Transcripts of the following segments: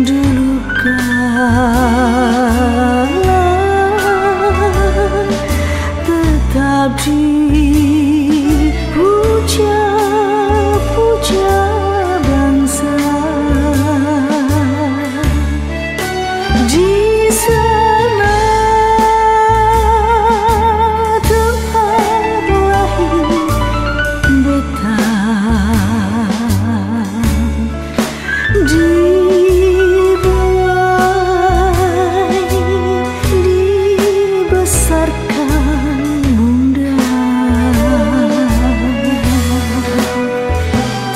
dulukah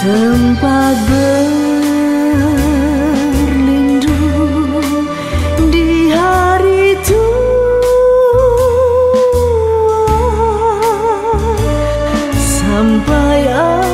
tempat berlindung di hari tua sampai.